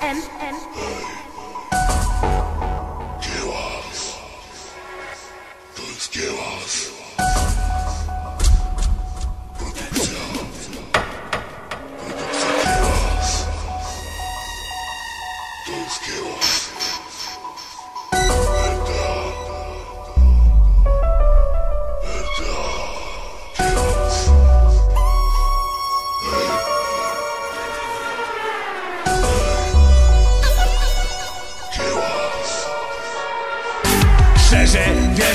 M M. Give us. Please give us.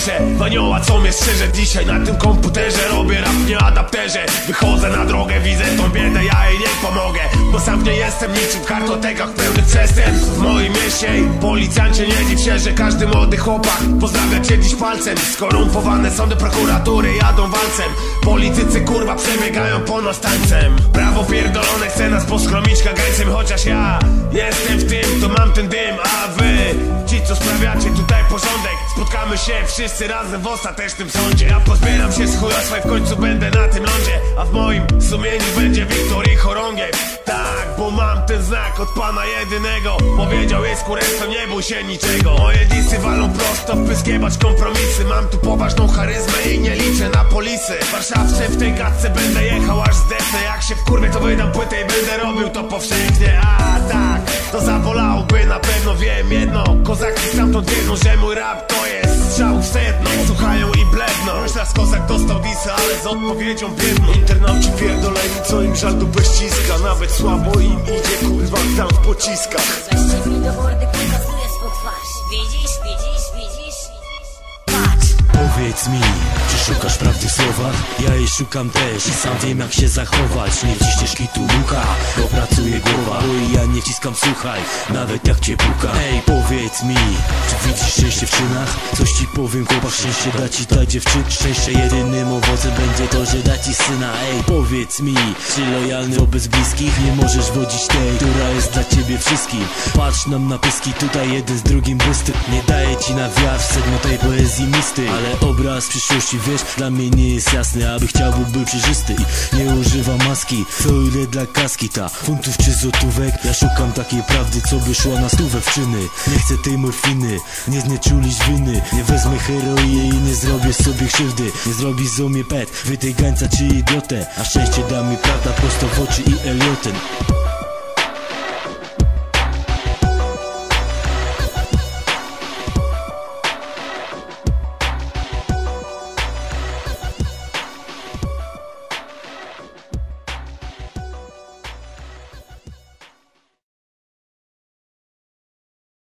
Wierzę w anioła co mnie strzeże Dzisiaj na tym komputerze robię rap nie adapterze. Wychodzę na drogę, widzę tą biedę Ja jej nie pomogę Bo sam nie jestem niczym w kartotekach pełnych przestępstw. W moim mieście policjancie nie dziw się, że każdy młody chłopak Pozdrawia cię dziś palcem. Skorumpowane sądy prokuratury jadą walcem. Politycy kurwa przebiegają po nas tańcem. Prawo pierdolone chce nas poschromić kagańcem Chociaż ja jestem w tym, to mam ten dym A wy, ci co sprawiacie tutaj porządek Spotkamy się wszyscy razem w ostatecznym sądzie. Ja pozbieram się z chujostwa i w końcu będę na tym lądzie. A w moim sumieniu będzie Wiktor i chorągiew. Tak, bo mam ten znak od pana jedynego. Powiedział jest kurestwo, nie bój się niczego. Moje disy walą kompromisy. Mam tu poważną charyzmę i nie liczę na polisy. Warszawce w tej gadce będę jechał aż zdechnę Jak się w kurwie to wydam płytę i będę robił to powszechnie. A tak, to zabolałoby na pewno wiem jedno. Kozaki stamtąd wiedzą, że mój rap to jest strzał w sedno. Słuchają i bledną. Już raz kozak dostał disy, ale z odpowiedzią biedną. Internauci pierdoleni, co im żal dupę ściska Nawet słabo im idzie, kurwa, tam w pociskach. Zaście mi do mordy pokazuje swą twarz. Widzisz, widzisz? Patrz! Powiedz mi, czy szukasz prawdy w słowach? Ja jej szukam też i sam wiem jak się zachować. Nie wciśniesz kitu mucha, bo pracuje głowa. Bo ja nie wciskam słuchaj, nawet jak cię puka. Ej, powiedz mi, czy widzisz szczęście w czynach? Coś ci powiem, chłopak, szczęście da ci ta dziewczyna. Szczęście jedynym owocem będzie to, że da ci syna. Ej, powiedz mi, czy lojalny wobec bliskich? Nie możesz wodzić tej, która jest dla ciebie wszystkim. Patrz nam na pyski, tutaj jeden z drugim bystry Nie daje ci na wiatr sedno tej poezji misty. Ale obraz przyszłości, dla mnie nie jest jasny Aby chciał, by był przejrzysty. I nie używa maski Co ile dla kaski. Ta, funtów czy złotówek? Ja szukam takiej prawdy, co by szła na stówę w czyny. Nie chcę tej morfiny, nie znieczulić winy. Nie wezmę heroiny i nie zrobię sobie krzywdy. Nie zrobi z mnie pet, wytej gańca czy idiotę. A szczęście da mi prawda prosto w oczy i Elioten